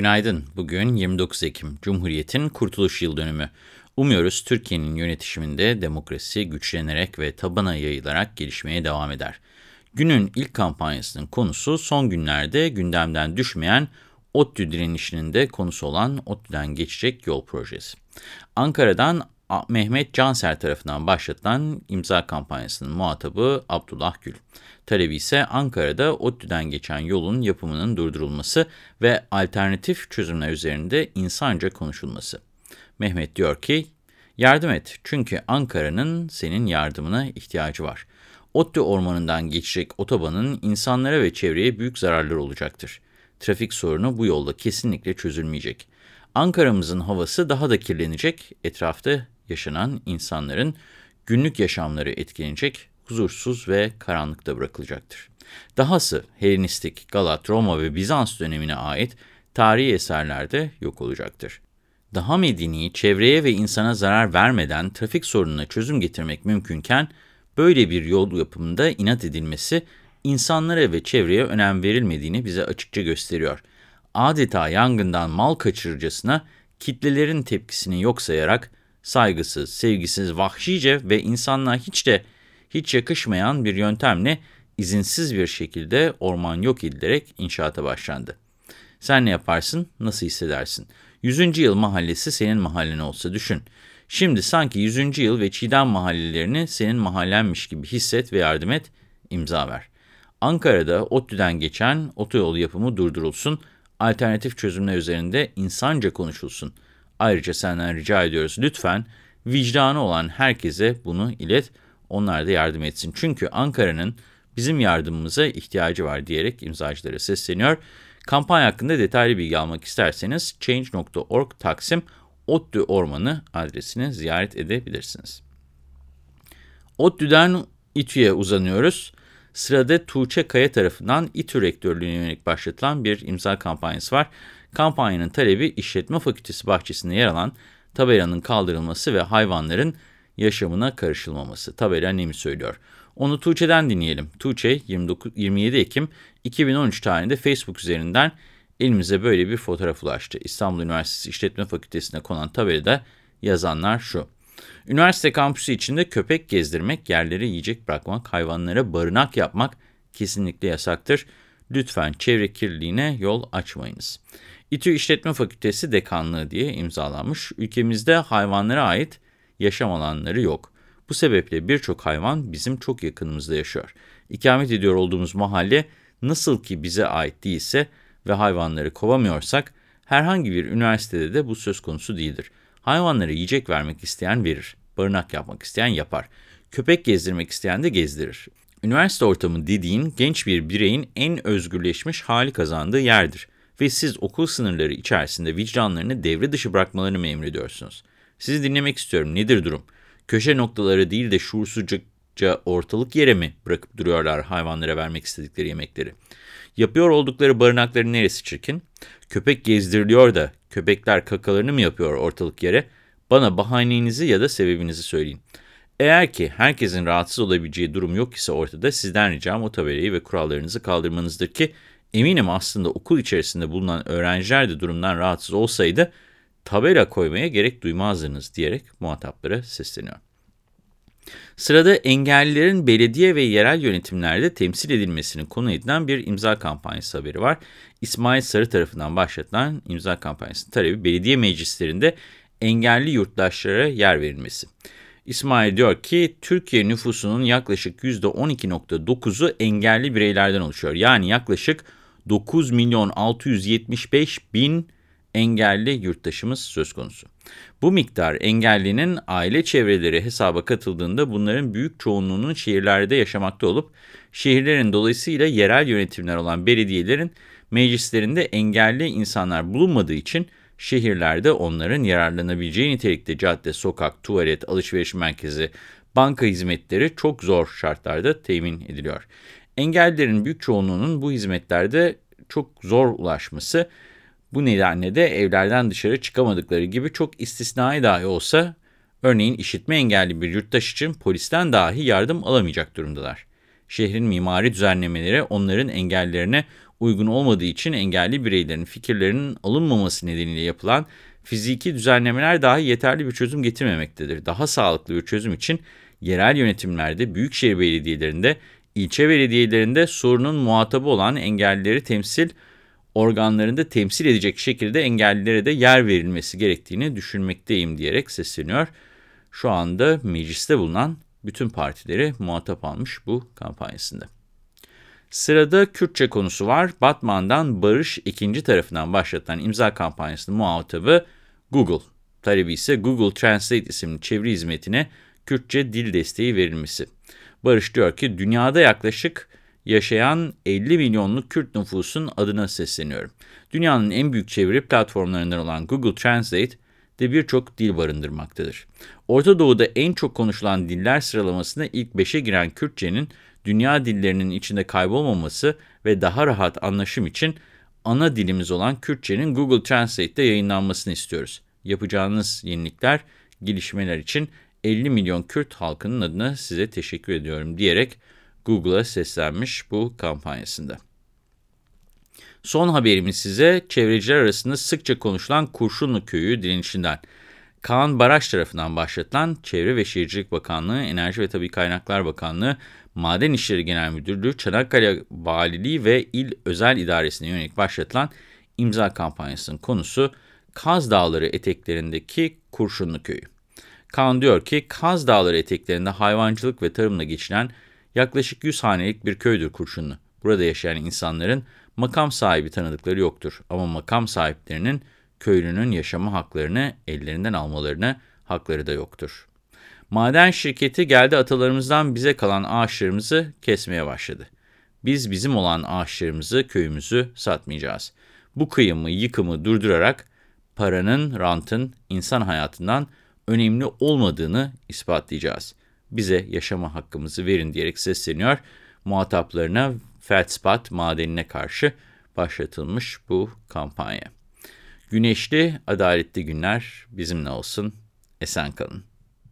Günaydın. Bugün 29 Ekim, Cumhuriyet'in kurtuluş yıl dönümü. Umuyoruz Türkiye'nin yönetişiminde demokrasi güçlenerek ve tabana yayılarak gelişmeye devam eder. Günün ilk kampanyasının konusu son günlerde gündemden düşmeyen ODTÜ direnişinin de konusu olan ODTÜ'den geçecek yol projesi. Ankara'dan Mehmet Canser tarafından başlatılan imza kampanyasının muhatabı Abdullah Gül. Talebi ise Ankara'da ODTÜ'den geçen yolun yapımının durdurulması ve alternatif çözümler üzerinde insanca konuşulması. Mehmet diyor ki, yardım et çünkü Ankara'nın senin yardımına ihtiyacı var. ODTÜ ormanından geçecek otobanın insanlara ve çevreye büyük zararları olacaktır. Trafik sorunu bu yolda kesinlikle çözülmeyecek. Ankara'mızın havası daha da kirlenecek, etrafta yaşanan insanların günlük yaşamları etkilenecek, huzursuz ve karanlıkta bırakılacaktır. Dahası Helenistik, Galat, Roma ve Bizans dönemine ait tarihi eserlerde yok olacaktır. Daha medeni, çevreye ve insana zarar vermeden trafik sorununa çözüm getirmek mümkünken, böyle bir yol yapımında inat edilmesi, insanlara ve çevreye önem verilmediğini bize açıkça gösteriyor. Adeta yangından mal kaçırırcasına kitlelerin tepkisini yok sayarak, saygısız, sevgisiz, vahşice ve insanlığa hiç de hiç yakışmayan bir yöntemle izinsiz bir şekilde orman yok edilerek inşaata başlandı. Sen ne yaparsın, nasıl hissedersin? 100. yıl mahallesi senin mahallen olsa düşün. Şimdi sanki 100. yıl ve Çiğdem mahallelerini senin mahallenmiş gibi hisset ve yardım et, imza ver. Ankara'da ODTÜ'den geçen otoyol yapımı durdurulsun, alternatif çözümler üzerinde insanca konuşulsun. Ayrıca senden rica ediyoruz lütfen vicdanı olan herkese bunu ilet, onlar da yardım etsin. Çünkü Ankara'nın bizim yardımımıza ihtiyacı var diyerek imzacılara sesleniyor. Kampanya hakkında detaylı bilgi almak isterseniz change.org taksim ODTÜ Ormanı adresini ziyaret edebilirsiniz. ODTÜ'den İTÜ'ye uzanıyoruz. Sırada Tuğçe Kaya tarafından İTÜ rektörlüğüne yönelik başlatılan bir imza kampanyası var. Kampanyanın talebi işletme fakültesi bahçesinde yer alan tabelanın kaldırılması ve hayvanların yaşamına karışılmaması. Tabela ne mi söylüyor? Onu Tuğçe'den dinleyelim. Tuğçe 29, 27 Ekim 2013 tarihinde Facebook üzerinden elimize böyle bir fotoğraf ulaştı. İstanbul Üniversitesi İşletme Fakültesi'ne konan tabelada yazanlar şu. Üniversite kampüsü içinde köpek gezdirmek, yerlere yiyecek bırakmak, hayvanlara barınak yapmak kesinlikle yasaktır. Lütfen çevre kirliliğine yol açmayınız. İTÜ İşletme Fakültesi Dekanlığı diye imzalanmış. Ülkemizde hayvanlara ait yaşam alanları yok. Bu sebeple birçok hayvan bizim çok yakınımızda yaşıyor. İkamet ediyor olduğumuz mahalle nasıl ki bize ait değilse ve hayvanları kovamıyorsak herhangi bir üniversitede de bu söz konusu değildir. Hayvanlara yiyecek vermek isteyen verir, barınak yapmak isteyen yapar, köpek gezdirmek isteyen de gezdirir. Üniversite ortamı dediğin genç bir bireyin en özgürleşmiş hali kazandığı yerdir ve siz okul sınırları içerisinde vicdanlarını devre dışı bırakmalarını mı emrediyorsunuz? Sizi dinlemek istiyorum. Nedir durum? Köşe noktaları değil de şuursuzca ortalık yere mi bırakıp duruyorlar hayvanlara vermek istedikleri yemekleri? Yapıyor oldukları barınakların neresi çirkin? Köpek gezdiriliyor da köpekler kakalarını mı yapıyor ortalık yere? Bana bahanenizi ya da sebebinizi söyleyin. Eğer ki herkesin rahatsız olabileceği durum yok ise ortada sizden ricam o tabelayı ve kurallarınızı kaldırmanızdır ki eminim aslında okul içerisinde bulunan öğrenciler de durumdan rahatsız olsaydı tabela koymaya gerek duymazdınız diyerek muhataplara sesleniyor. Sırada engellilerin belediye ve yerel yönetimlerde temsil edilmesinin konu edilen bir imza kampanyası haberi var. İsmail Sarı tarafından başlatılan imza kampanyasının talebi belediye meclislerinde engelli yurttaşlara yer verilmesi. İsmail diyor ki Türkiye nüfusunun yaklaşık %12.9'u engelli bireylerden oluşuyor. Yani yaklaşık 9 milyon 675 bin engelli yurttaşımız söz konusu. Bu miktar engellinin aile çevreleri hesaba katıldığında bunların büyük çoğunluğunun şehirlerde yaşamakta olup şehirlerin dolayısıyla yerel yönetimler olan belediyelerin meclislerinde engelli insanlar bulunmadığı için şehirlerde onların yararlanabileceği nitelikte cadde, sokak, tuvalet, alışveriş merkezi, banka hizmetleri çok zor şartlarda temin ediliyor. Engellilerin büyük çoğunluğunun bu hizmetlerde çok zor ulaşması bu nedenle de evlerden dışarı çıkamadıkları gibi çok istisnai dahi olsa, örneğin işitme engelli bir yurttaş için polisten dahi yardım alamayacak durumdalar. Şehrin mimari düzenlemeleri onların engellerine uygun olmadığı için engelli bireylerin fikirlerinin alınmaması nedeniyle yapılan fiziki düzenlemeler dahi yeterli bir çözüm getirmemektedir. Daha sağlıklı bir çözüm için yerel yönetimlerde, büyükşehir belediyelerinde, ilçe belediyelerinde sorunun muhatabı olan engellileri temsil organlarında temsil edecek şekilde engellilere de yer verilmesi gerektiğini düşünmekteyim diyerek sesleniyor. Şu anda mecliste bulunan bütün partileri muhatap almış bu kampanyasında. Sırada Kürtçe konusu var. Batman'dan Barış ikinci tarafından başlatılan imza kampanyasının muhatabı Google. Talebi ise Google Translate isimli çeviri hizmetine Kürtçe dil desteği verilmesi. Barış diyor ki dünyada yaklaşık yaşayan 50 milyonluk Kürt nüfusun adına sesleniyorum. Dünyanın en büyük çeviri platformlarından olan Google Translate de birçok dil barındırmaktadır. Orta Doğu'da en çok konuşulan diller sıralamasına ilk 5'e giren Kürtçenin dünya dillerinin içinde kaybolmaması ve daha rahat anlaşım için ana dilimiz olan Kürtçenin Google Translate'te yayınlanmasını istiyoruz. Yapacağınız yenilikler, gelişmeler için 50 milyon Kürt halkının adına size teşekkür ediyorum diyerek Google'a seslenmiş bu kampanyasında. Son haberimiz size çevreciler arasında sıkça konuşulan Kurşunlu Köyü direnişinden. Kaan Baraş tarafından başlatılan Çevre ve Şehircilik Bakanlığı, Enerji ve Tabi Kaynaklar Bakanlığı, Maden İşleri Genel Müdürlüğü, Çanakkale Valiliği ve İl Özel İdaresi'ne yönelik başlatılan imza kampanyasının konusu Kaz Dağları eteklerindeki Kurşunlu Köyü. Kaan diyor ki Kaz Dağları eteklerinde hayvancılık ve tarımla geçinen yaklaşık 100 hanelik bir köydür Kurşunlu. Burada yaşayan insanların makam sahibi tanıdıkları yoktur ama makam sahiplerinin köylünün yaşama haklarını ellerinden almalarına hakları da yoktur. Maden şirketi geldi atalarımızdan bize kalan ağaçlarımızı kesmeye başladı. Biz bizim olan ağaçlarımızı, köyümüzü satmayacağız. Bu kıyımı, yıkımı durdurarak paranın, rantın insan hayatından önemli olmadığını ispatlayacağız. Bize yaşama hakkımızı verin diyerek sesleniyor. Muhataplarına Feldspat madenine karşı başlatılmış bu kampanya. Güneşli, adaletli günler bizimle olsun. Esen kalın.